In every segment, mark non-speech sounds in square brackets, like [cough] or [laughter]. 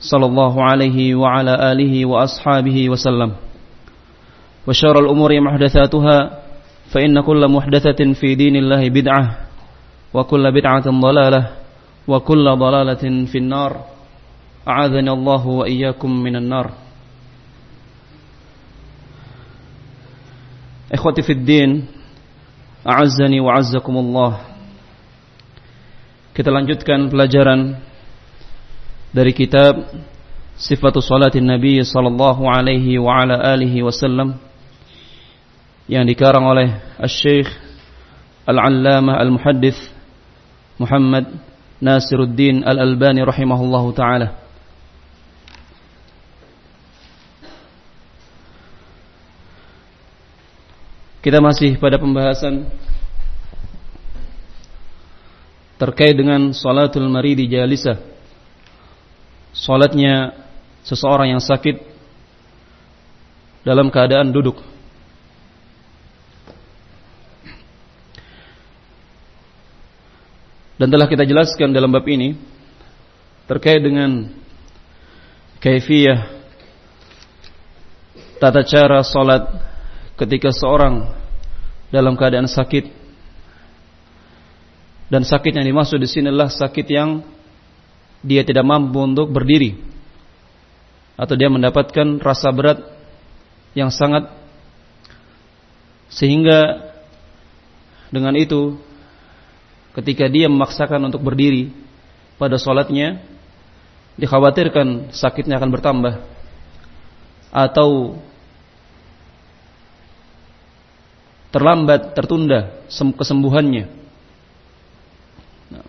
صلى الله عليه وعلى آله وأصحابه وسلم. وشر الأمور محدثاتها فإن كل محدثة في دين الله بدعة وكل بدعة ضلالة وكل ضلالة في النار. أعاذني الله وإياكم من النار. إخوتي في الدين أعزني وعزكم الله. Kita lanjutkan pelajaran dari kitab Sifatu Salatin Nabi sallallahu alaihi wa ala alihi wasallam yang dikarang oleh Asy-Syaikh Al-Allamah Al-Muhaddits Muhammad Nasiruddin Al-Albani rahimahullahu taala. Kita masih pada pembahasan terkait dengan salatul maridi jalisa. Salatnya seseorang yang sakit dalam keadaan duduk. Dan telah kita jelaskan dalam bab ini terkait dengan kaifiyah tata cara salat ketika seorang dalam keadaan sakit dan sakit yang dimaksud di sini adalah sakit yang dia tidak mampu untuk berdiri. Atau dia mendapatkan rasa berat yang sangat. Sehingga dengan itu ketika dia memaksakan untuk berdiri pada sholatnya dikhawatirkan sakitnya akan bertambah. Atau terlambat tertunda kesembuhannya. Nah,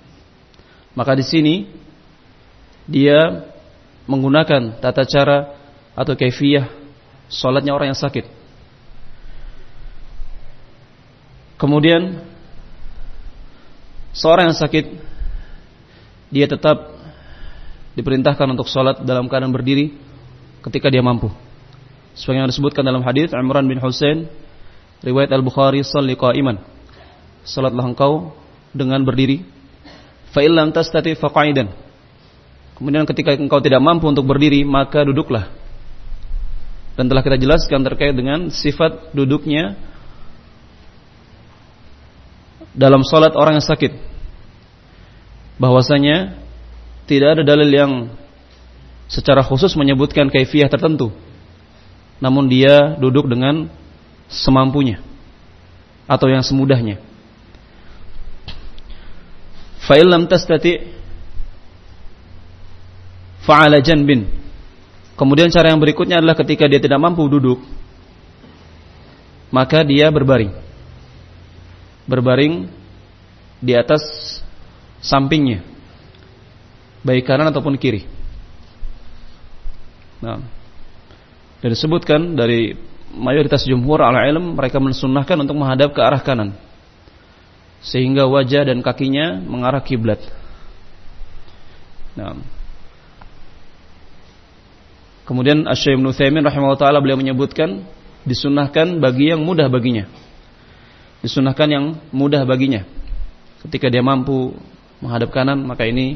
maka di sini dia menggunakan tata cara atau kaifiyah sholatnya orang yang sakit kemudian seorang yang sakit dia tetap diperintahkan untuk sholat dalam keadaan berdiri ketika dia mampu. Sebagaimana disebutkan dalam hadis Imran bin Husain riwayat Al Bukhari salli qa'iman. Salatlah engkau dengan berdiri. Fa illam tastati faqa'idan. Kemudian ketika engkau tidak mampu untuk berdiri maka duduklah. Dan telah kita jelaskan terkait dengan sifat duduknya dalam salat orang yang sakit. Bahwasanya tidak ada dalil yang secara khusus menyebutkan kaifiah tertentu. Namun dia duduk dengan semampunya atau yang semudahnya. Fa illam tastati fa'ala janbin. Kemudian cara yang berikutnya adalah ketika dia tidak mampu duduk maka dia berbaring. Berbaring di atas sampingnya baik kanan ataupun kiri. Nah dan disebutkan dari mayoritas jumhur ala ilm mereka mensunnahkan untuk menghadap ke arah kanan sehingga wajah dan kakinya mengarah kiblat. Nah Kemudian Asy-Syaikh Ibnu Utsaimin rahimahullah taala beliau menyebutkan disunahkan bagi yang mudah baginya. Disunahkan yang mudah baginya. Ketika dia mampu menghadap kanan, maka ini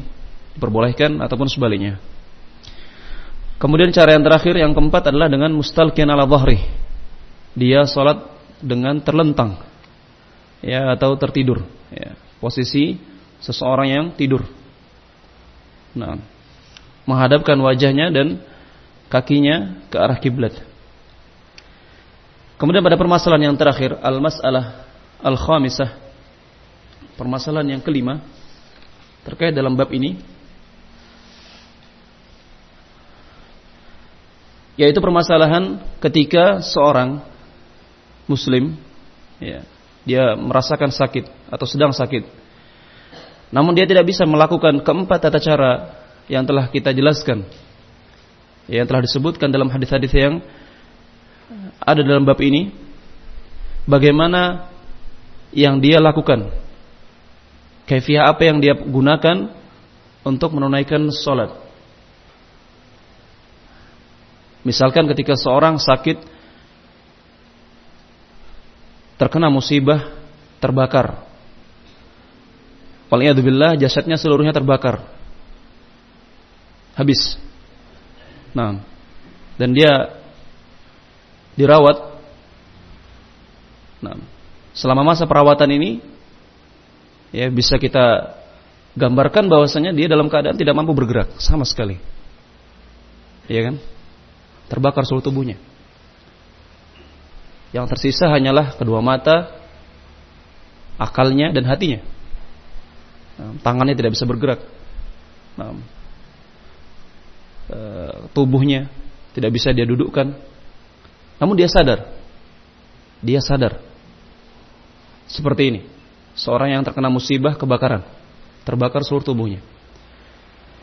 diperbolehkan ataupun sebaliknya. Kemudian cara yang terakhir yang keempat adalah dengan mustalqiyan ala dhahri. Dia salat dengan terlentang ya atau tertidur ya. Posisi seseorang yang tidur. Nah, menghadapkan wajahnya dan kakinya ke arah kiblat. Kemudian pada permasalahan yang terakhir, al-mas'alah al-khamisah. Permasalahan yang kelima terkait dalam bab ini yaitu permasalahan ketika seorang muslim ya, dia merasakan sakit atau sedang sakit. Namun dia tidak bisa melakukan keempat tata cara yang telah kita jelaskan yang telah disebutkan dalam hadis-hadis yang ada dalam bab ini bagaimana yang dia lakukan? Kaifiah apa yang dia gunakan untuk menunaikan sholat misalkan ketika seorang sakit terkena musibah terbakar. Waliyadzubillah jasadnya seluruhnya terbakar. Habis Nah, dan dia dirawat. Nah, selama masa perawatan ini ya bisa kita gambarkan bahwasanya dia dalam keadaan tidak mampu bergerak sama sekali. Iya kan? Terbakar seluruh tubuhnya. Yang tersisa hanyalah kedua mata, akalnya dan hatinya. Nah, tangannya tidak bisa bergerak. Nah, Eh, tubuhnya, tidak bisa dia dudukkan. Namun dia sadar. Dia sadar. Seperti ini. Seorang yang terkena musibah kebakaran, terbakar seluruh tubuhnya.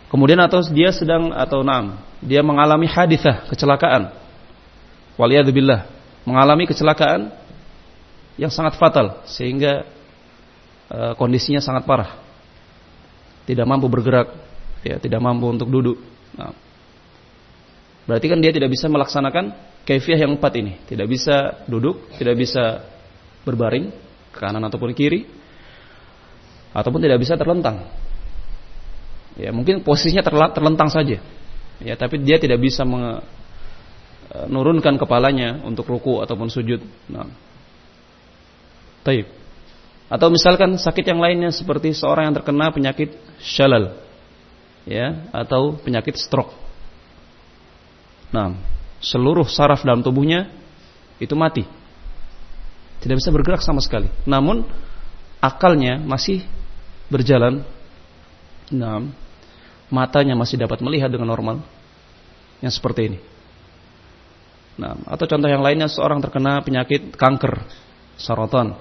Kemudian atau dia sedang atau nam, dia mengalami hadithah, kecelakaan. Waliyadzubillah, mengalami kecelakaan yang sangat fatal sehingga e, kondisinya sangat parah. Tidak mampu bergerak, ya, tidak mampu untuk duduk. Nah, Berarti kan dia tidak bisa melaksanakan kaifiah yang empat ini. Tidak bisa duduk, tidak bisa berbaring ke kanan ataupun kiri, ataupun tidak bisa terlentang. Ya mungkin posisinya terlentang saja. Ya tapi dia tidak bisa menurunkan kepalanya untuk ruku ataupun sujud. Nah. Taib. Atau misalkan sakit yang lainnya seperti seorang yang terkena penyakit shalal ya atau penyakit stroke Nah, seluruh saraf dalam tubuhnya itu mati. Tidak bisa bergerak sama sekali. Namun akalnya masih berjalan. Nah, matanya masih dapat melihat dengan normal. Yang seperti ini. Nah, atau contoh yang lainnya seorang terkena penyakit kanker, sarotan.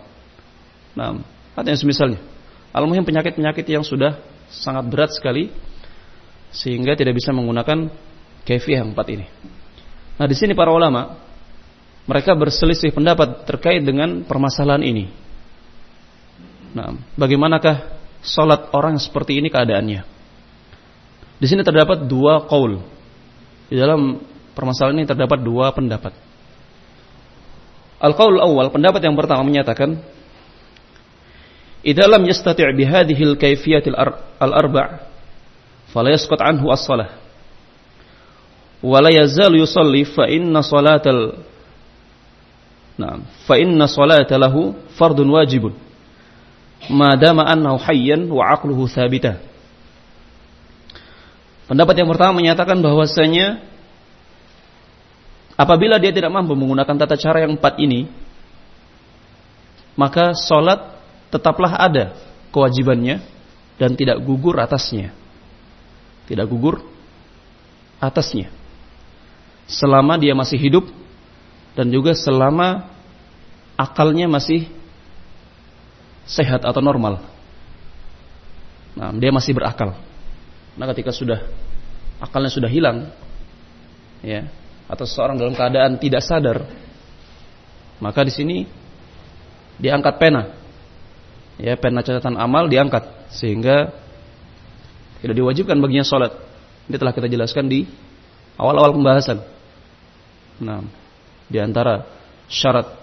Nah, atau yang semisalnya. Almuhim penyakit-penyakit yang sudah sangat berat sekali sehingga tidak bisa menggunakan kaifiah empat ini. Nah, di sini para ulama mereka berselisih pendapat terkait dengan permasalahan ini. Nah, bagaimanakah salat orang seperti ini keadaannya? Di sini terdapat dua qaul. Di dalam permasalahan ini terdapat dua pendapat. Al-qaul awal, pendapat yang pertama menyatakan Idza lam yastati' bi hadhihi al-kayfiyah al-arba' fala yasqut anhu as-salah wala yazal yusalli fa inna salatal Naam, fa inna salata lahu fardun wajibun. Madama annahu hayyan wa aqluhu thabita. Pendapat yang pertama menyatakan bahwasanya apabila dia tidak mampu menggunakan tata cara yang empat ini, maka salat tetaplah ada kewajibannya dan tidak gugur atasnya. Tidak gugur atasnya selama dia masih hidup dan juga selama akalnya masih sehat atau normal. Nah, dia masih berakal. Nah, ketika sudah akalnya sudah hilang, ya, atau seseorang dalam keadaan tidak sadar, maka di sini diangkat pena, ya, pena catatan amal diangkat sehingga tidak diwajibkan baginya sholat. Ini telah kita jelaskan di Awal-awal pembahasan. Nah, di antara syarat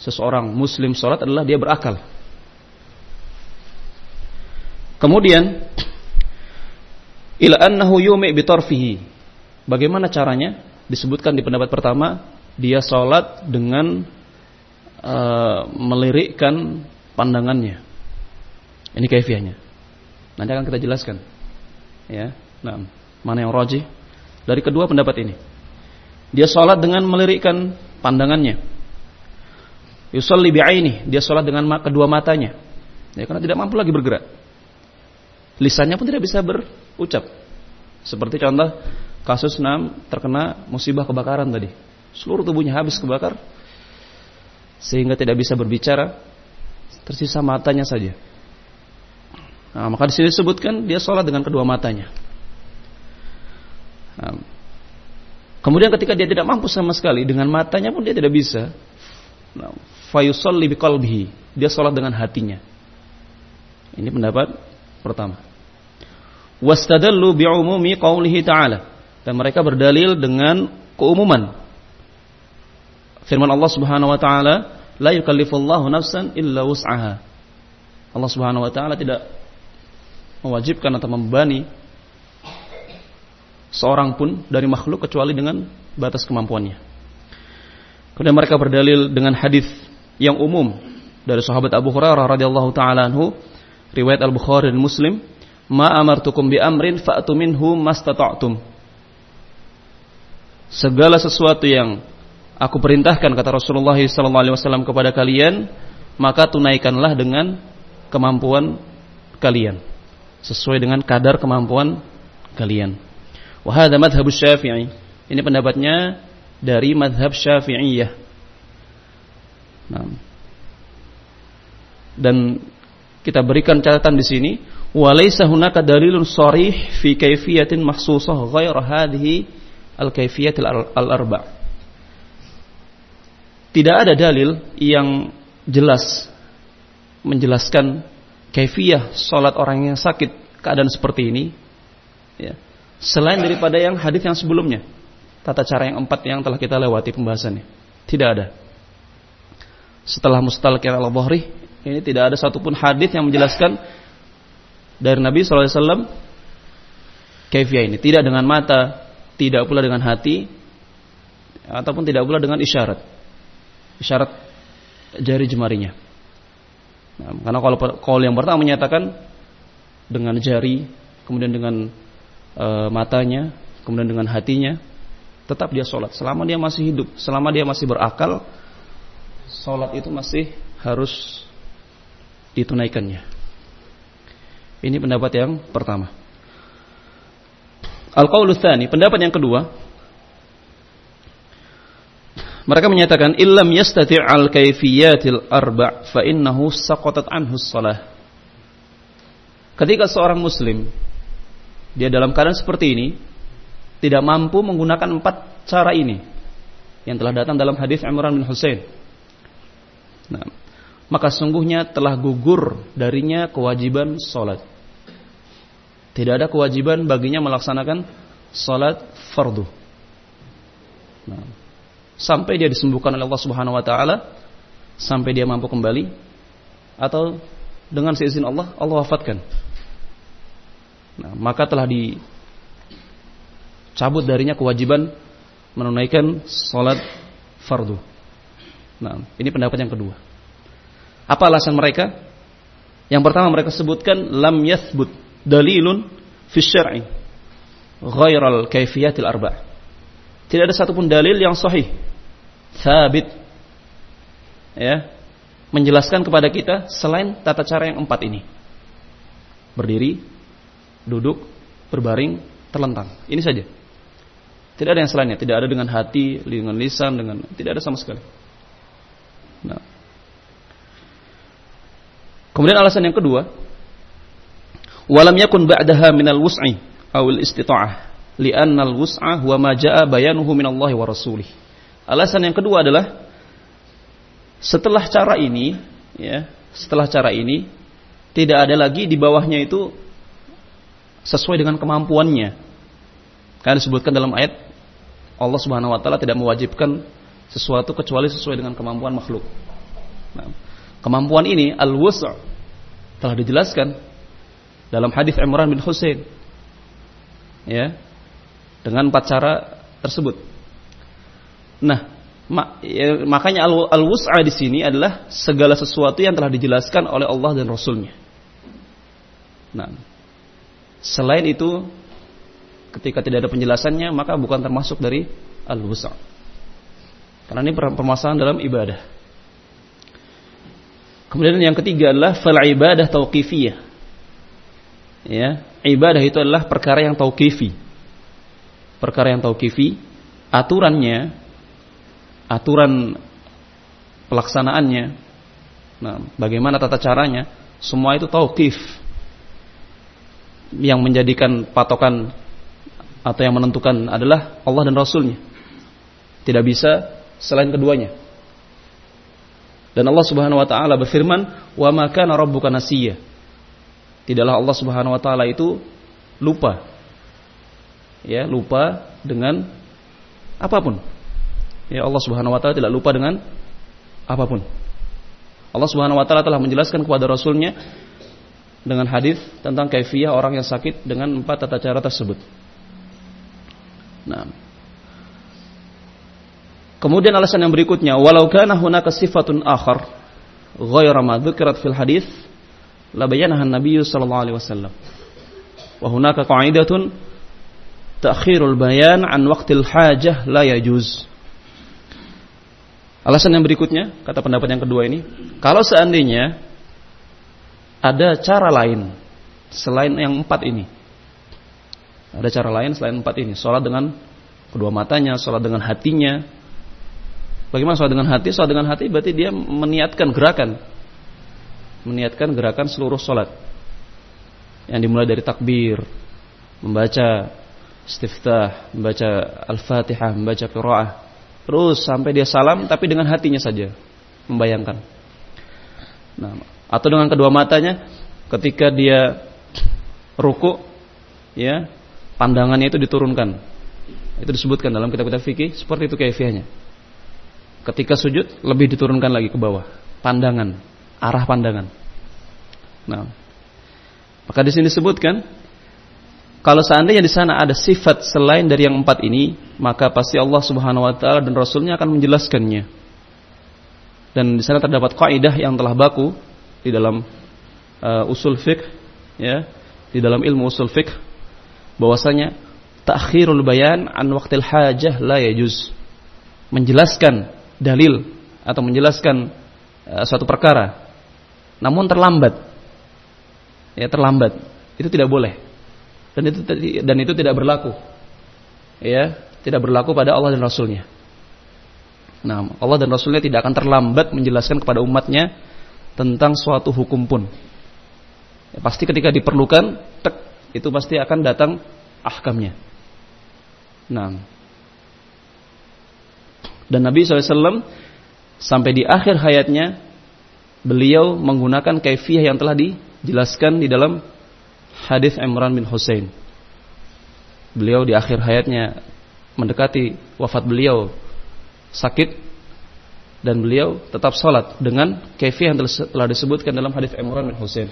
seseorang muslim sholat adalah dia berakal. Kemudian ila annahu yumi. Bagaimana caranya? Disebutkan di pendapat pertama, dia sholat dengan uh, melirikkan pandangannya. Ini kaifiahnya. Nanti akan kita jelaskan. Ya. Nah, mana yang roji? Dari kedua pendapat ini. Dia sholat dengan melirikkan pandangannya. Yusalli bi'aini, dia sholat dengan kedua matanya. Ya, karena tidak mampu lagi bergerak. Lisannya pun tidak bisa berucap. Seperti contoh kasus enam terkena musibah kebakaran tadi. Seluruh tubuhnya habis kebakar sehingga tidak bisa berbicara, tersisa matanya saja. Nah, maka di sini disebutkan dia sholat dengan kedua matanya. Nah, kemudian ketika dia tidak mampu sama sekali dengan matanya pun dia tidak bisa. Nah, fayusalli biqalbihi. Dia sholat dengan hatinya. Ini pendapat pertama. Wastadallu bi'umumi qawlihi ta'ala. Dan mereka berdalil dengan keumuman. Firman Allah Subhanahu wa taala, "La yukallifullahu nafsan illa wus'aha." Allah Subhanahu wa taala tidak mewajibkan atau membebani seorang pun dari makhluk kecuali dengan batas kemampuannya. Kemudian mereka berdalil dengan hadis yang umum dari sahabat Abu Hurairah radhiyallahu taala anhu, riwayat Al-Bukhari dan Muslim, "Ma amartukum bi amrin fa'tu minhu mastata'tum." Segala sesuatu yang aku perintahkan kata Rasulullah sallallahu alaihi wasallam kepada kalian, maka tunaikanlah dengan kemampuan kalian sesuai dengan kadar kemampuan kalian. Wahada madhab syafi'i. Ini pendapatnya dari madhab syafi'iyah. Nah. Dan kita berikan catatan di sini, walaysa hunaka dalilun sharih fi kaifiyatin mahsusah ghair hadhihi al-kaifiyatil al-arba'. Tidak ada dalil yang jelas menjelaskan kaifiyah sholat orang yang sakit keadaan seperti ini ya, selain daripada yang hadis yang sebelumnya tata cara yang empat yang telah kita lewati pembahasannya tidak ada. Setelah mustalqir al bahri ini tidak ada satupun hadis yang menjelaskan dari Nabi SAW kaifiyah ini. Tidak dengan mata tidak pula dengan hati ataupun tidak pula dengan isyarat. Isyarat jari jemarinya. Nah, karena kalau kalau yang pertama menyatakan dengan jari, kemudian dengan e, matanya, kemudian dengan hatinya, tetap dia sholat. Selama dia masih hidup, selama dia masih berakal, sholat itu masih harus ditunaikannya. Ini pendapat yang pertama. Al-qaulu pendapat yang kedua, mereka menyatakan illam yastati' al kaifiyatil arba' fa innahu saqatat anhu shalah. Ketika seorang muslim dia dalam keadaan seperti ini tidak mampu menggunakan empat cara ini yang telah datang dalam hadis Imran bin Husain. Nah, maka sungguhnya telah gugur darinya kewajiban salat. Tidak ada kewajiban baginya melaksanakan salat fardu. Nah, sampai dia disembuhkan oleh Allah Subhanahu wa taala sampai dia mampu kembali atau dengan seizin Allah Allah wafatkan. Nah, maka telah dicabut darinya kewajiban menunaikan salat fardu. Nah, ini pendapat yang kedua. Apa alasan mereka? Yang pertama mereka sebutkan lam yathbut dalilun fi syar'i ghairal kaifiyatil arba'. Tidak ada satupun dalil yang sahih sabit ya menjelaskan kepada kita selain tata cara yang empat ini berdiri duduk berbaring terlentang. Ini saja. Tidak ada yang selainnya. Tidak ada dengan hati dengan lisan dengan tidak ada sama sekali. Nah. kemudian alasan yang kedua walam yakun ba'daha minal wus'i awil istita'ah li'anna al-wus'a huwa ma ja'a bayanuhu minallahi wa rasulih. Alasan yang kedua adalah setelah cara ini, ya, setelah cara ini tidak ada lagi di bawahnya itu sesuai dengan kemampuannya. Kan disebutkan dalam ayat Allah Subhanahu wa taala tidak mewajibkan sesuatu kecuali sesuai dengan kemampuan makhluk. Nah, kemampuan ini al-wus' telah dijelaskan dalam hadis Imran bin Husain. Ya. Dengan empat cara tersebut. Nah, ya, makanya al-wus'a di sini adalah segala sesuatu yang telah dijelaskan oleh Allah dan Rasulnya. Nah, selain itu ketika tidak ada penjelasannya maka bukan termasuk dari al-wusa. Karena ini permasalahan dalam ibadah. Kemudian yang ketiga adalah fal ibadah tauqifiyah. Ya, ibadah itu adalah perkara yang tauqifi. Perkara yang tauqifi, aturannya aturan pelaksanaannya, nah, bagaimana tata caranya, semua itu tauqif. Yang menjadikan patokan atau yang menentukan adalah Allah dan Rasulnya. Tidak bisa selain keduanya. Dan Allah Subhanahu wa taala berfirman, "Wa ma kana rabbuka nasiya." Tidaklah Allah Subhanahu wa taala itu lupa. Ya, lupa dengan apa pun. Ya, Allah Subhanahu wa taala tidak lupa dengan apa pun. Allah Subhanahu wa taala telah menjelaskan kepada rasulnya dengan hadis tentang kaifiyah orang yang sakit dengan empat tata cara tersebut. Nah. Kemudian alasan yang berikutnya, walau kana hunaka sifatun akhar ghayra ma dzukrat fil hadis la bayyanaha an-nabiy sallallahu alaihi wasallam. Wa hunaka qa'idatun ta'khirul bayan an waqtil hajah la yajuz. Alasan yang berikutnya, kata pendapat yang kedua ini, kalau seandainya ada cara lain selain yang empat ini, ada cara lain selain empat ini. Sholat dengan kedua matanya, sholat dengan hatinya. Bagaimana sholat dengan hati? Sholat dengan hati berarti dia meniatkan gerakan. Meniatkan gerakan seluruh sholat. Yang dimulai dari takbir, membaca istiftah, membaca al-fatihah, membaca qiraah. Terus sampai dia salam tapi dengan hatinya saja. Membayangkan. Nah, atau dengan kedua matanya ketika dia ruku ya pandangannya itu diturunkan. Itu disebutkan dalam kitab-kitab fikih seperti itu kaifiahnya. Ketika sujud lebih diturunkan lagi ke bawah, pandangan, arah pandangan. Nah, maka di sini disebutkan kalau seandainya di sana ada sifat selain dari yang empat ini, maka pasti Allah Subhanahu wa taala dan rasulnya akan menjelaskannya. Dan di sana terdapat kaidah yang telah baku di dalam uh, usul fiqh ya, di dalam ilmu usul fiqh bahwasanya takhirul bayan an waqtil hajah la yajuz. Menjelaskan dalil atau menjelaskan uh, suatu perkara namun terlambat. Ya, terlambat. Itu tidak boleh. Dan itu dan itu tidak berlaku. Ya, tidak berlaku pada Allah dan Rasulnya. Nah, Allah dan Rasulnya tidak akan terlambat menjelaskan kepada umatnya tentang suatu hukum pun. Ya, pasti ketika diperlukan, tek, itu pasti akan datang ahkamnya. Nah, dan Nabi SAW sampai di akhir hayatnya beliau menggunakan kaifiyah yang telah dijelaskan di dalam hadis Imran bin Hussein. Beliau di akhir hayatnya mendekati wafat beliau sakit dan beliau tetap sholat dengan kaifiyah yang telah disebutkan dalam hadis Imran bin Hussein.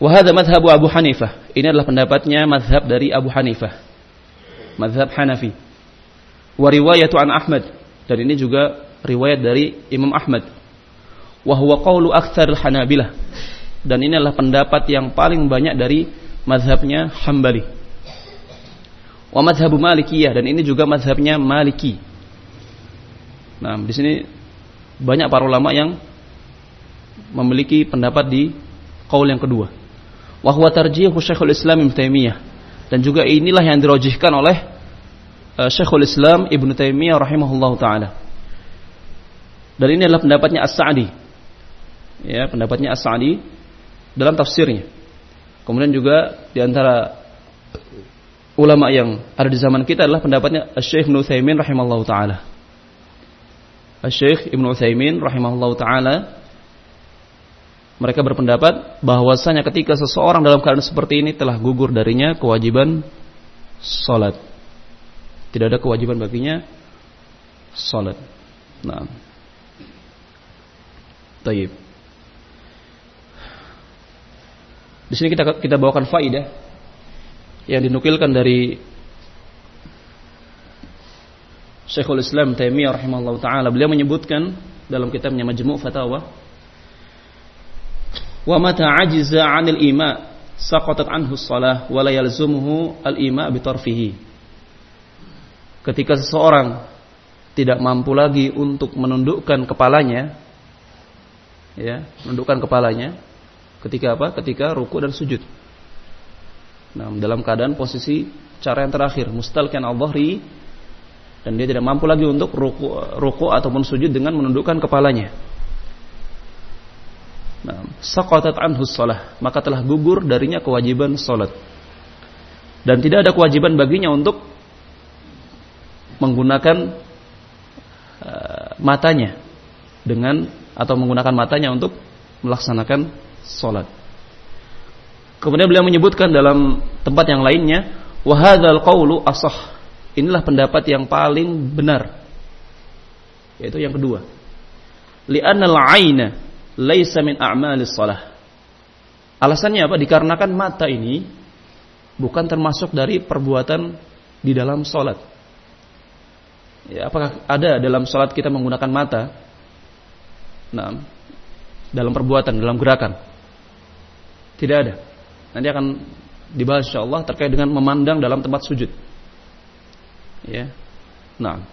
Wahada madhabu Abu Hanifah. Ini adalah pendapatnya madhab dari Abu Hanifah. Madhab Hanafi. Wa riwayatu an Ahmad. Dan ini juga riwayat dari Imam Ahmad. Wahwa qawlu aktsaril Hanabilah. Dan ini adalah pendapat yang paling banyak dari madhabnya Hambali. Wa madhabu Malikiyah. Dan ini juga madhabnya Maliki. Nah, di sini banyak para ulama yang memiliki pendapat di kaul yang kedua wahwa tarjihu Syekhul Islam Ibnu Taimiyah dan juga inilah yang dirojihkan oleh uh, Syekhul Islam Ibnu Taimiyah rahimahullahu taala. Dan ini adalah pendapatnya As-Sa'di. Ya, pendapatnya As-Sa'di dalam tafsirnya. Kemudian juga di antara ulama yang ada di zaman kita adalah pendapatnya Syekh Ibnu Utsaimin rahimahullahu taala. Syekh Ibnu Utsaimin rahimahullahu taala mereka berpendapat bahwasanya ketika seseorang dalam keadaan seperti ini telah gugur darinya kewajiban salat. Tidak ada kewajiban baginya salat. Nah. Taib. Di sini kita kita bawakan faidah yang dinukilkan dari Syekhul Islam Taimiyah rahimahullah taala beliau menyebutkan dalam kitabnya Majmu' Fatawa wa mata ajiza 'anil ima saqatat anhu shalah wa la yalzumuhu al ima bi tarfihi. Ketika seseorang tidak mampu lagi untuk menundukkan kepalanya ya menundukkan kepalanya ketika apa? Ketika ruku dan sujud. Nah dalam keadaan posisi cara yang terakhir mustalkan al-dhahri dan dia tidak mampu lagi untuk ruku, ruku ataupun sujud dengan menundukkan kepalanya. Nah, saqatat anhu maka telah gugur darinya kewajiban salat. Dan tidak ada kewajiban baginya untuk menggunakan uh, matanya dengan atau menggunakan matanya untuk melaksanakan salat. Kemudian beliau menyebutkan dalam tempat yang lainnya, wa hadzal qawlu asah Inilah pendapat yang paling benar. Yaitu yang kedua. Li'anna al-'aina laisa min a'malis shalah. Alasannya apa? Dikarenakan mata ini bukan termasuk dari perbuatan di dalam salat. Ya, apakah ada dalam salat kita menggunakan mata? Nah, dalam perbuatan, dalam gerakan. Tidak ada. Nanti akan dibahas insyaallah terkait dengan memandang dalam tempat sujud ya. Nah,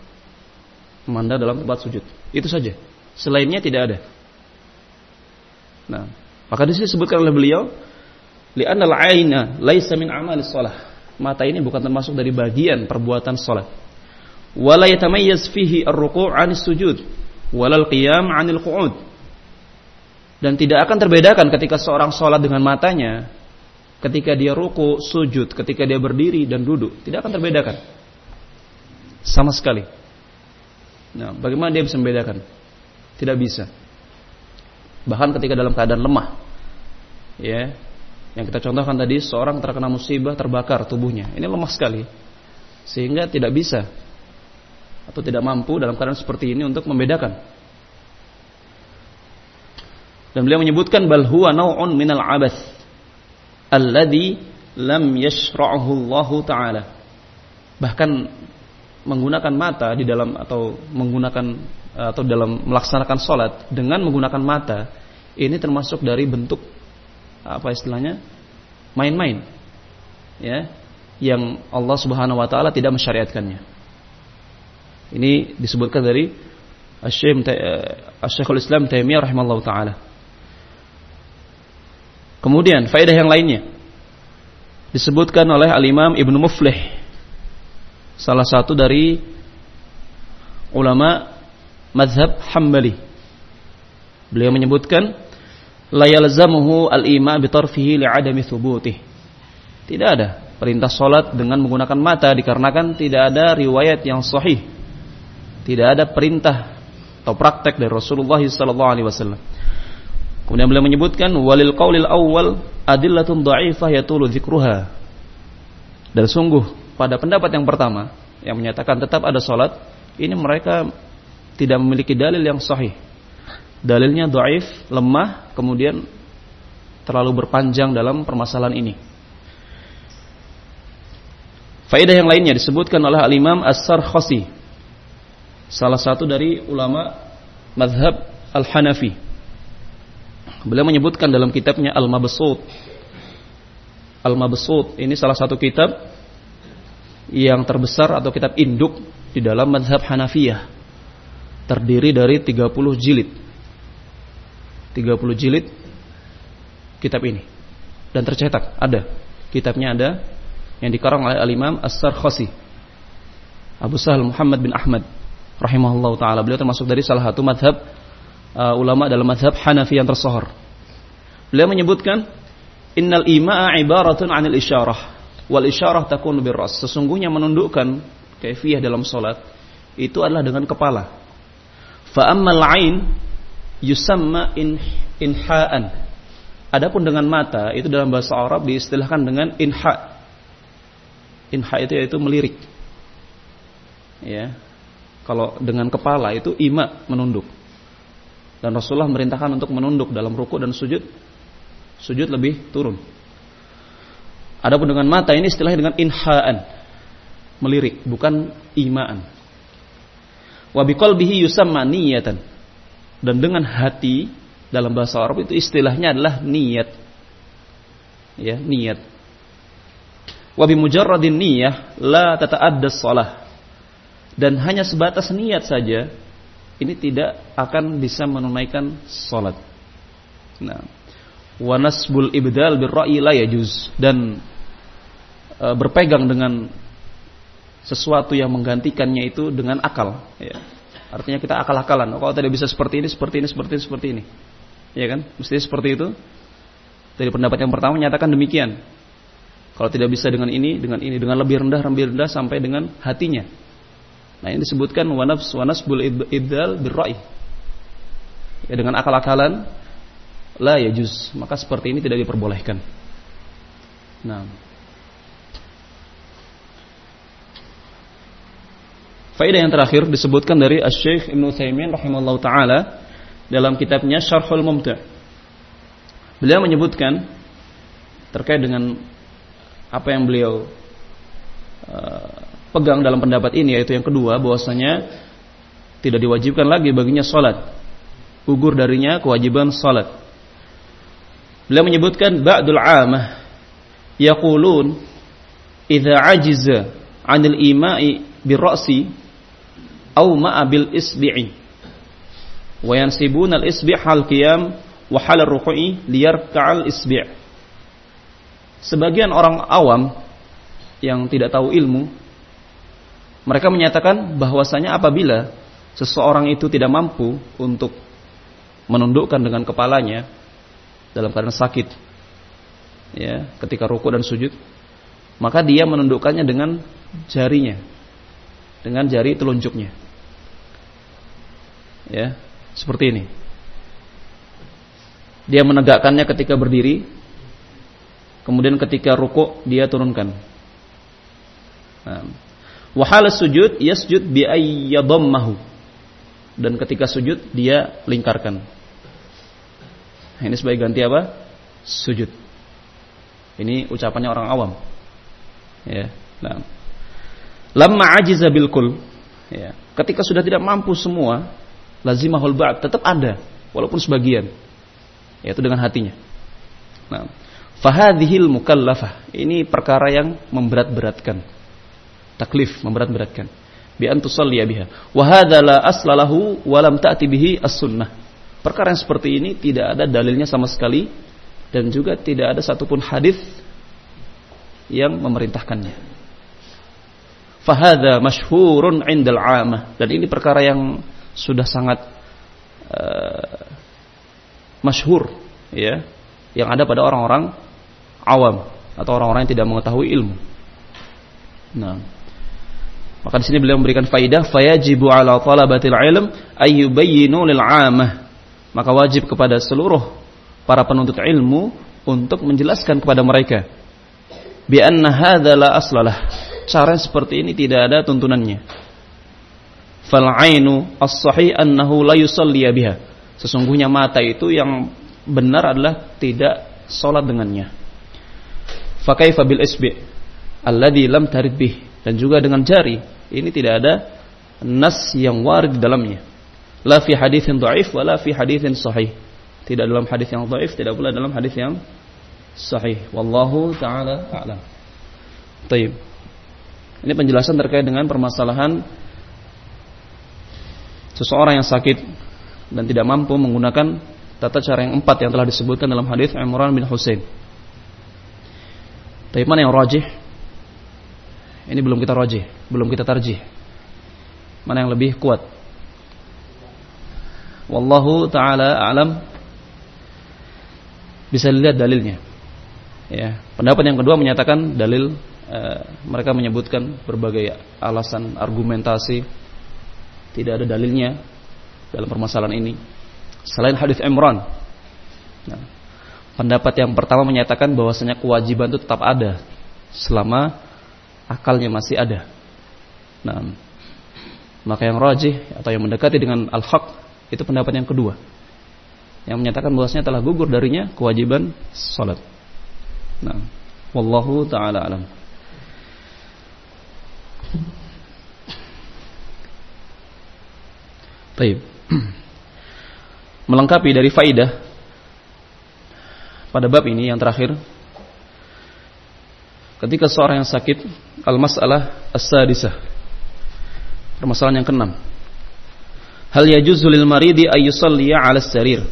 memandang dalam tempat sujud. Itu saja. Selainnya tidak ada. Nah, maka di sini disebutkan oleh beliau, li'anna al-'aina laisa min amali shalah. Mata ini bukan termasuk dari bagian perbuatan salat. Wala yatamayyaz fihi ar-ruku' 'an sujud walal qiyam 'anil qu'ud. Dan tidak akan terbedakan ketika seorang sholat dengan matanya, ketika dia ruku, sujud, ketika dia berdiri dan duduk, tidak akan terbedakan. Sama sekali. Nah, bagaimana dia bisa membedakan? Tidak bisa. Bahkan ketika dalam keadaan lemah. Ya. Yang kita contohkan tadi seorang terkena musibah terbakar tubuhnya. Ini lemah sekali. Sehingga tidak bisa atau tidak mampu dalam keadaan seperti ini untuk membedakan. Dan beliau menyebutkan bal huwa naw'un minal abath alladhi lam yashra'hu Allah taala. Bahkan menggunakan mata di dalam atau menggunakan atau dalam melaksanakan sholat dengan menggunakan mata ini termasuk dari bentuk apa istilahnya main-main ya yang Allah Subhanahu wa taala tidak mensyariatkannya. Ini disebutkan dari Asy-Syekhul Islam Taimiyah rahimallahu taala. Kemudian faedah yang lainnya disebutkan oleh Al-Imam Ibnu Muflih salah satu dari ulama mazhab Hambali. Beliau menyebutkan la yalzamuhu al-ima bi tarfihi li'adami thubutih. Tidak ada perintah salat dengan menggunakan mata dikarenakan tidak ada riwayat yang sahih. Tidak ada perintah atau praktek dari Rasulullah sallallahu alaihi wasallam. Kemudian beliau menyebutkan walil qaulil awwal adillatun dha'ifah yatulu dzikruha. Dan sungguh pada pendapat yang pertama yang menyatakan tetap ada sholat, ini mereka tidak memiliki dalil yang sahih. Dalilnya doaif, lemah, kemudian terlalu berpanjang dalam permasalahan ini. Faedah yang lainnya disebutkan oleh Al-Imam As-Sarkhasi. Salah satu dari ulama mazhab Al-Hanafi. Beliau menyebutkan dalam kitabnya Al-Mabsut. Al-Mabsut ini salah satu kitab yang terbesar atau kitab induk di dalam madhab Hanafiyah. Terdiri dari 30 jilid. 30 jilid kitab ini. Dan tercetak ada. Kitabnya ada yang dikarang oleh al-imam As-Sarkhasi. Abu Sahal Muhammad bin Ahmad rahimahullah taala. Beliau termasuk dari salah satu madhab uh, ulama dalam madhab Hanafi yang tersohor. Beliau menyebutkan innal ima'a ibaratun anil isyarah wal isyarah takun birras. Sesungguhnya menundukkan kaifiyah dalam salat itu adalah dengan kepala. Fa ammal ain yusamma in, inha'an. Adapun dengan mata itu dalam bahasa Arab diistilahkan dengan inha. Inha itu yaitu melirik. Ya. Kalau dengan kepala itu ima menunduk. Dan Rasulullah merintahkan untuk menunduk dalam ruku dan sujud. Sujud lebih turun. Adapun dengan mata ini istilahnya dengan inhaan. Melirik, bukan imaan. Wa biqalbihi yusamma niyatan. Dan dengan hati dalam bahasa Arab itu istilahnya adalah niat. Ya, niat. Wa bimujarradin niyah la tata'adda shalah. Dan hanya sebatas niat saja ini tidak akan bisa menunaikan salat. Nah, wa nasbul ibdal birra'i la yajuz dan e, berpegang dengan sesuatu yang menggantikannya itu dengan akal ya. Artinya kita akal-akalan. Oh, kalau tidak bisa seperti ini, seperti ini, seperti ini, seperti ini. Ya kan? Mesti seperti itu. Dari pendapat yang pertama menyatakan demikian. Kalau tidak bisa dengan ini, dengan ini, dengan lebih rendah, lebih rendah sampai dengan hatinya. Nah, ini disebutkan wanafs wanasbul ibdal birra'i. Ya dengan akal-akalan la yajuz, maka seperti ini tidak diperbolehkan. Nah. Faedah yang terakhir disebutkan dari Asy-Syaikh Ibnu Utsaimin rahimallahu taala dalam kitabnya Syarhul Mumti'. Beliau menyebutkan terkait dengan apa yang beliau uh, pegang dalam pendapat ini yaitu yang kedua bahwasanya tidak diwajibkan lagi baginya salat. Gugur darinya kewajiban salat. Beliau menyebutkan ba'dul 'amah yaqulun idza ajiza 'anil ima'i birra'si aw ma'a bil isbi'i wa yansibuna al isbi' hal qiyam wa hal ruku'i liyarka'al isbi' Sebagian orang awam yang tidak tahu ilmu mereka menyatakan bahwasanya apabila seseorang itu tidak mampu untuk menundukkan dengan kepalanya dalam keadaan sakit ya ketika ruku dan sujud maka dia menundukkannya dengan jarinya dengan jari telunjuknya ya seperti ini. Dia menegakkannya ketika berdiri, kemudian ketika rukuk dia turunkan. Nah. Wahal sujud yasjud bi ayyadammahu. Dan ketika sujud dia lingkarkan. Ini sebagai ganti apa? Sujud. Ini ucapannya orang awam. Ya. Nah. Lamma ajiza bilkul. Ya. Ketika sudah tidak mampu semua, lazimahul ba'd tetap ada walaupun sebagian yaitu dengan hatinya. Nah, fahadhil mukallafah ini perkara yang memberat-beratkan. Taklif memberat-beratkan. Bi an tusalliya biha. Wa hadza la aslalahu wa lam ta'ti bihi as-sunnah. Perkara yang seperti ini tidak ada dalilnya sama sekali dan juga tidak ada satupun hadis yang memerintahkannya. Fahadha masyhurun 'indal 'amah dan ini perkara yang sudah sangat uh, masyhur ya yang ada pada orang-orang awam atau orang-orang yang tidak mengetahui ilmu. Nah, maka di sini beliau memberikan faidah fayajibu ala talabatil ilm ayyubayyinu lil 'amah. Maka wajib kepada seluruh para penuntut ilmu untuk menjelaskan kepada mereka bi anna hadza la aslalah. Cara seperti ini tidak ada tuntunannya fal ainu as-sahih annahu la yusalli biha. Sesungguhnya mata itu yang benar adalah tidak salat dengannya. Fa kaifa bil isbi alladhi lam tarid bih dan juga dengan jari ini tidak ada nas yang warid dalamnya. La fi haditsin dhaif wa la fi haditsin sahih. Tidak dalam hadis yang dhaif, tidak pula dalam hadis yang sahih. Wallahu taala a'lam. Taib. Ini penjelasan terkait dengan permasalahan seseorang yang sakit dan tidak mampu menggunakan tata cara yang empat yang telah disebutkan dalam hadis Imran bin Husain. Tapi mana yang rajih? Ini belum kita rajih, belum kita tarjih. Mana yang lebih kuat? Wallahu taala alam bisa dilihat dalilnya. Ya, pendapat yang kedua menyatakan dalil e, mereka menyebutkan berbagai alasan argumentasi tidak ada dalilnya dalam permasalahan ini selain hadis Imran. Nah, pendapat yang pertama menyatakan bahwasanya kewajiban itu tetap ada selama akalnya masih ada. Nah, Maka yang rajih atau yang mendekati dengan al-haq itu pendapat yang kedua. Yang menyatakan bahwasanya telah gugur darinya kewajiban salat. Nah, wallahu taala alam. Baik. [clears throat] Melengkapi dari faidah pada bab ini yang terakhir ketika seorang yang sakit al-mas'alah as-sadisah permasalahan yang keenam hal yajuzu lil maridi ay yusalliya 'ala sarir?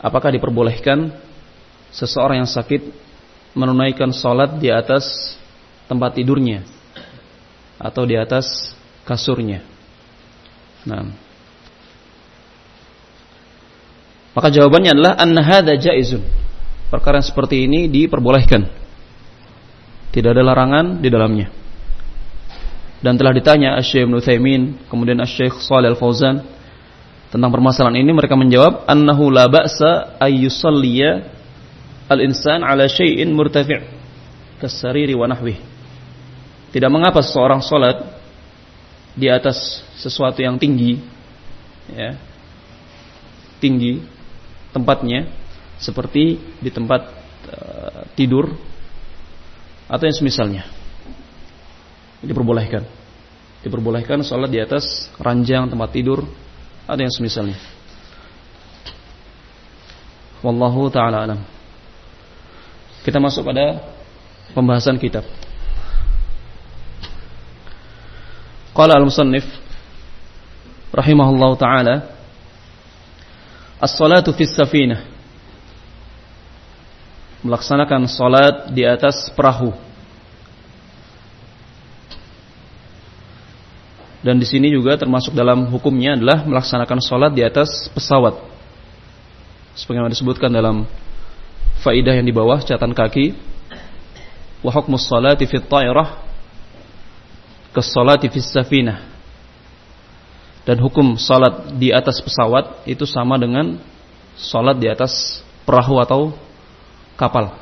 Apakah diperbolehkan seseorang yang sakit menunaikan salat di atas tempat tidurnya atau di atas kasurnya? Nah maka jawabannya adalah anna hadza jaizun. Perkara yang seperti ini diperbolehkan. Tidak ada larangan di dalamnya. Dan telah ditanya Asy-Syaikh Ibnu kemudian Asy-Syaikh Shalih Al-Fauzan tentang permasalahan ini mereka menjawab annahu la ba'sa ay yusalliya al-insan ala syai'in murtafi' kasariri wa nahwih. Tidak mengapa seseorang salat di atas sesuatu yang tinggi ya. Tinggi tempatnya seperti di tempat uh, tidur atau yang semisalnya. Diperbolehkan. Diperbolehkan sholat di atas ranjang tempat tidur atau yang semisalnya. Wallahu taala alam. Kita masuk pada pembahasan kitab. Qala al-musannif rahimahullahu taala As-salatu fis safinah melaksanakan sholat di atas perahu. Dan di sini juga termasuk dalam hukumnya adalah melaksanakan sholat di atas pesawat. Sebagaimana disebutkan dalam faidah yang di bawah catatan kaki. Wa hukmus salati fit ta'irah salati fis safinah. Dan hukum salat di atas pesawat itu sama dengan salat di atas perahu atau kapal.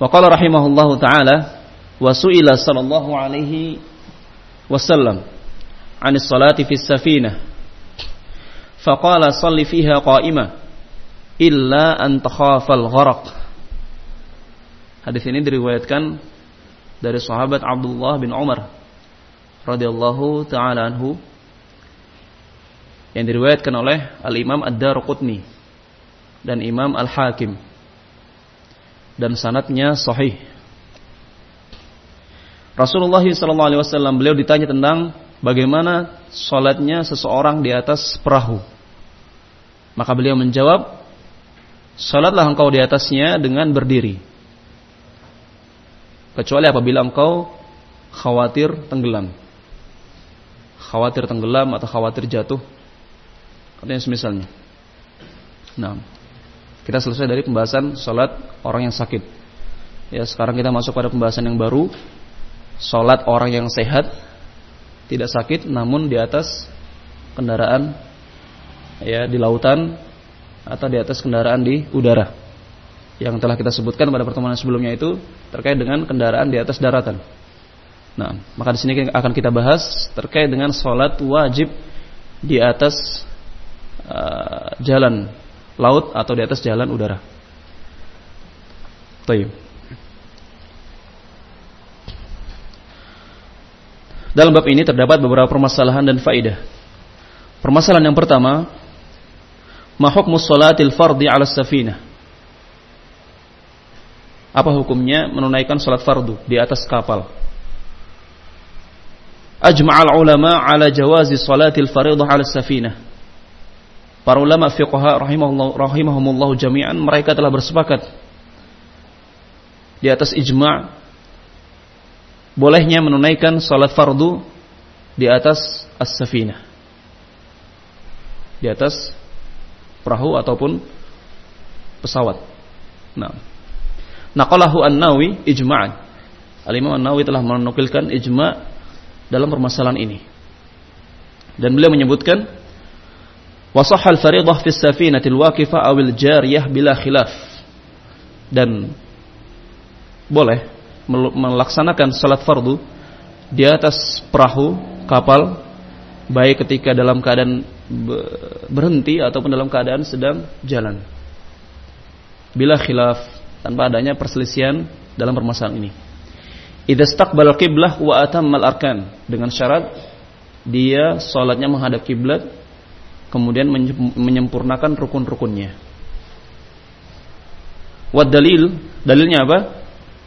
Wa qala rahimahullahu taala wa su'ila sallallahu alaihi wasallam 'anis salati fis safinah. Faqala salli fiha qa'ima illa an takhafal gharaq. Hadis ini diriwayatkan dari sahabat Abdullah bin Umar radhiyallahu taala anhu yang diriwayatkan oleh Al-Imam Ad-Darqutni dan Imam Al-Hakim dan sanatnya sahih. Rasulullah SAW beliau ditanya tentang bagaimana sholatnya seseorang di atas perahu. Maka beliau menjawab, sholatlah engkau di atasnya dengan berdiri. Kecuali apabila engkau khawatir tenggelam. Khawatir tenggelam atau khawatir jatuh. Atau yang semisalnya. Nah, kita selesai dari pembahasan sholat orang yang sakit. Ya, sekarang kita masuk pada pembahasan yang baru. Sholat orang yang sehat, tidak sakit, namun di atas kendaraan, ya di lautan atau di atas kendaraan di udara. Yang telah kita sebutkan pada pertemuan sebelumnya itu terkait dengan kendaraan di atas daratan. Nah, maka di sini akan kita bahas terkait dengan sholat wajib di atas uh, jalan laut atau di atas jalan udara. Tayyib. Dalam bab ini terdapat beberapa permasalahan dan faidah. Permasalahan yang pertama, ma hukmus salatil fardhi 'ala safinah? Apa hukumnya menunaikan salat fardu di atas kapal? Ajma'al ulama 'ala jawazi salatil fardhi 'ala safinah para ulama fiqha rahimahullah rahimahumullah jami'an mereka telah bersepakat di atas ijma' bolehnya menunaikan salat fardu di atas as-safinah. Di atas perahu ataupun pesawat. Nah. Naqalahu An-Nawi ijma'an. Al-Imam An-Nawi telah menukilkan ijma' dalam permasalahan ini. Dan beliau menyebutkan wasahhal fariidhah fi safinati al-waqifah awil jariyah bila khilaf. Dan boleh melaksanakan salat fardu di atas perahu kapal baik ketika dalam keadaan berhenti ataupun dalam keadaan sedang jalan. Bila khilaf tanpa adanya perselisihan dalam permasalahan ini. Idza istaqbal qiblah wa atammal arkan dengan syarat dia salatnya menghadap kiblat kemudian menyempurnakan rukun-rukunnya. Wad dalil, dalilnya apa?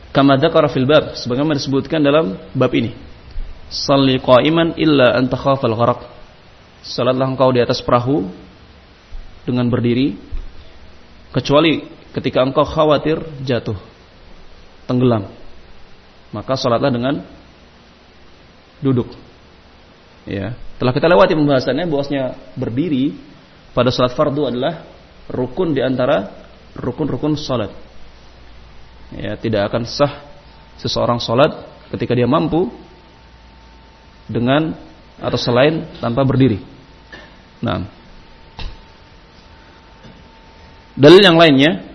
Kama dzakara fil bab, sebagaimana disebutkan dalam bab ini. Salli qa'iman illa an takhafal gharq. Salatlah engkau di atas perahu dengan berdiri kecuali ketika engkau khawatir jatuh tenggelam maka salatlah dengan duduk ya telah kita lewati pembahasannya bahwasanya berdiri pada salat fardu adalah rukun di antara rukun-rukun salat ya tidak akan sah seseorang salat ketika dia mampu dengan atau selain tanpa berdiri. Nah dalil yang lainnya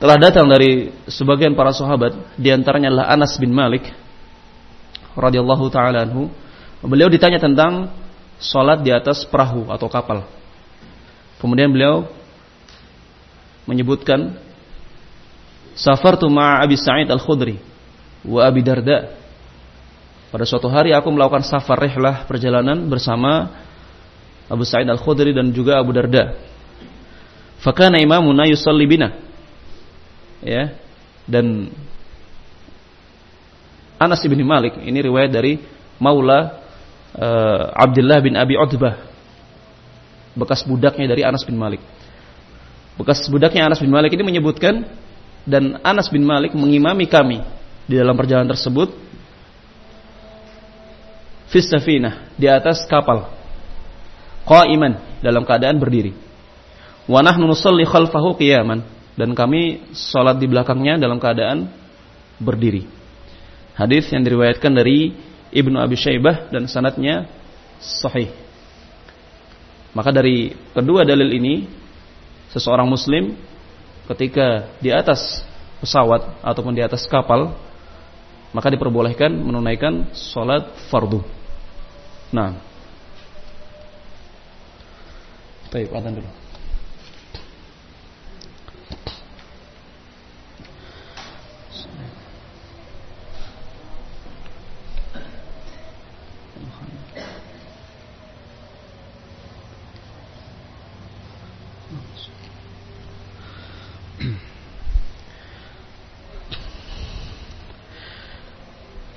telah datang dari sebagian para sahabat di antaranya adalah Anas bin Malik radhiyallahu taala anhu. Beliau ditanya tentang salat di atas perahu atau kapal. Kemudian beliau menyebutkan safartu ma'a Abi Sa'id Al-Khudri wa Abi Darda. Pada suatu hari aku melakukan safar rihlah perjalanan bersama Abu Sa'id Al-Khudri dan juga Abu Darda. Fakana imamuna yusalli bina. Ya. Dan Anas bin Malik ini riwayat dari Maula uh, Abdullah bin Abi Utbah. Bekas budaknya dari Anas bin Malik. Bekas budaknya Anas bin Malik ini menyebutkan dan Anas bin Malik mengimami kami di dalam perjalanan tersebut fis di atas kapal qaiman dalam keadaan berdiri wa nahnu nusalli khalfahu qiyaman dan kami sholat di belakangnya dalam keadaan berdiri. Hadis yang diriwayatkan dari Ibnu Abi Syaibah dan sanatnya sahih. Maka dari kedua dalil ini seseorang muslim ketika di atas pesawat ataupun di atas kapal maka diperbolehkan menunaikan sholat fardu. Nah, baik, dulu.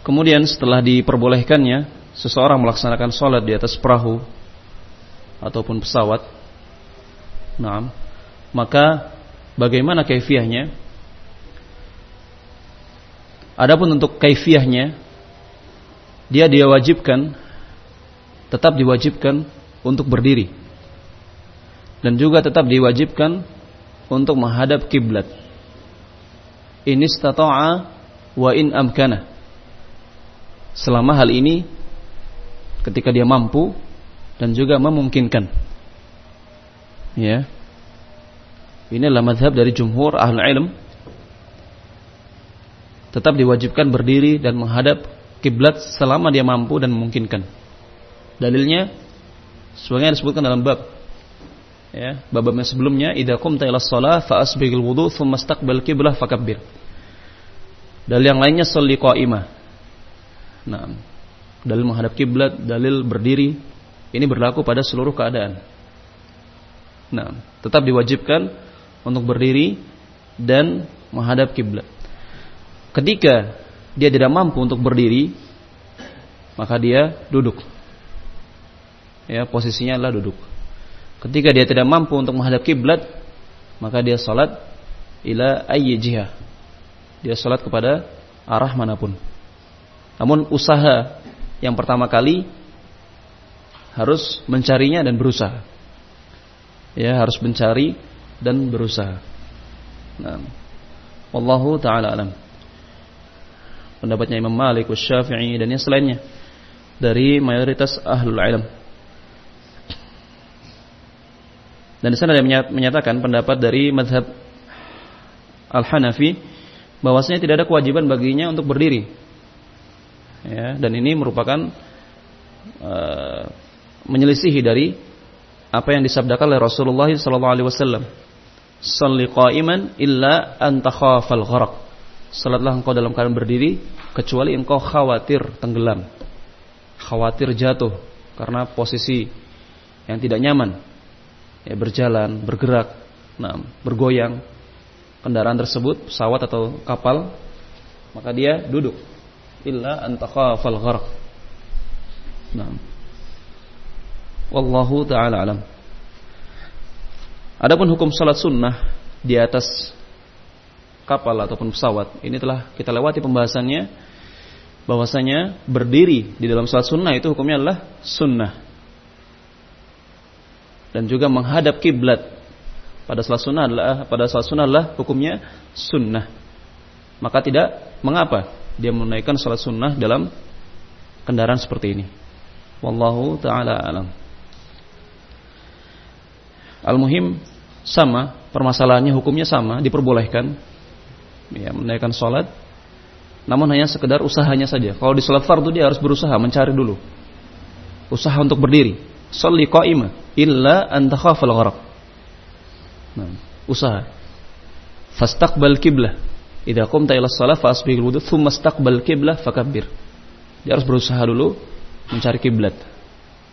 Kemudian setelah diperbolehkannya seseorang melaksanakan sholat di atas perahu ataupun pesawat, nah, maka bagaimana kaifiahnya? Adapun untuk kaifiahnya, dia diwajibkan, tetap diwajibkan untuk berdiri, dan juga tetap diwajibkan untuk menghadap kiblat. Ini stata'a wa in amkana selama hal ini ketika dia mampu dan juga memungkinkan. Ya. Ini adalah madhab dari jumhur ahli ilm. Tetap diwajibkan berdiri dan menghadap kiblat selama dia mampu dan memungkinkan. Dalilnya sebagaimana disebutkan dalam bab ya, bab yang sebelumnya idza qumta ila shalah fa asbighil wudu thumma istaqbil qiblah fakabbir. Dalil yang lainnya sholli qa'imah Nah, dalil menghadap kiblat, dalil berdiri, ini berlaku pada seluruh keadaan. Nah, tetap diwajibkan untuk berdiri dan menghadap kiblat. Ketika dia tidak mampu untuk berdiri, maka dia duduk. Ya, posisinya adalah duduk. Ketika dia tidak mampu untuk menghadap kiblat, maka dia salat ila ayyi jihah. Dia salat kepada arah mana pun. Namun usaha yang pertama kali harus mencarinya dan berusaha. Ya, harus mencari dan berusaha. Nah, wallahu taala alam. Pendapatnya Imam Malik, Syafi'i dan yang selainnya dari mayoritas ahlul ilm. Dan di sana ada menyatakan pendapat dari madhab Al-Hanafi bahwasanya tidak ada kewajiban baginya untuk berdiri ya dan ini merupakan uh, menyelisihi dari apa yang disabdakan oleh Rasulullah sallallahu alaihi wasallam. Salli qa'iman illa an takhafal gharq. Salatlah engkau dalam keadaan berdiri kecuali engkau khawatir tenggelam. Khawatir jatuh karena posisi yang tidak nyaman. Ya berjalan, bergerak, nah, bergoyang kendaraan tersebut, pesawat atau kapal, maka dia duduk. Illa an takhafal gharq. Nah. Wallahu taala alam. Adapun hukum salat sunnah di atas kapal ataupun pesawat, ini telah kita lewati pembahasannya bahwasanya berdiri di dalam salat sunnah itu hukumnya adalah sunnah. Dan juga menghadap kiblat pada salat sunnah adalah pada salat sunnah adalah hukumnya sunnah. Maka tidak mengapa dia menunaikan salat sunnah dalam kendaraan seperti ini. Wallahu taala alam. Al-muhim sama, permasalahannya hukumnya sama, diperbolehkan ya menaikkan sholat namun hanya sekedar usahanya saja. Kalau di sholat fardu dia harus berusaha mencari dulu. Usaha untuk berdiri. Sholli qa'imah illa an takhafal gharq. Nah, usaha. Fastaqbal kiblah. Idza qumta ila shalah fasbighul wudu thumma istaqbal kiblah fakabbir. Dia harus berusaha dulu mencari kiblat.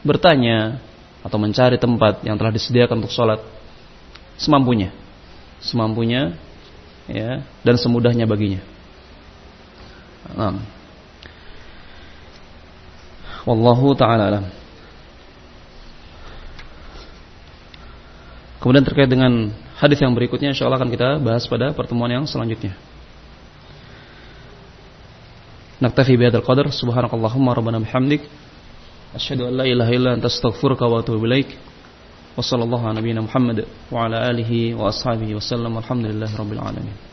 Bertanya atau mencari tempat yang telah disediakan untuk sholat semampunya, semampunya, ya, dan semudahnya baginya. Nah. Wallahu taala alam. Kemudian terkait dengan hadis yang berikutnya insya Allah akan kita bahas pada pertemuan yang selanjutnya. Naktafi bihadzal qadar subhanakallahumma rabbana bihamdik asyhadu an la ilaha illa anta astaghfiruka wa atubu ilaik. Wassallallahu ala nabiyyina Muhammad wa ala alihi wa ashabihi wasallam. Alhamdulillahirabbil alamin.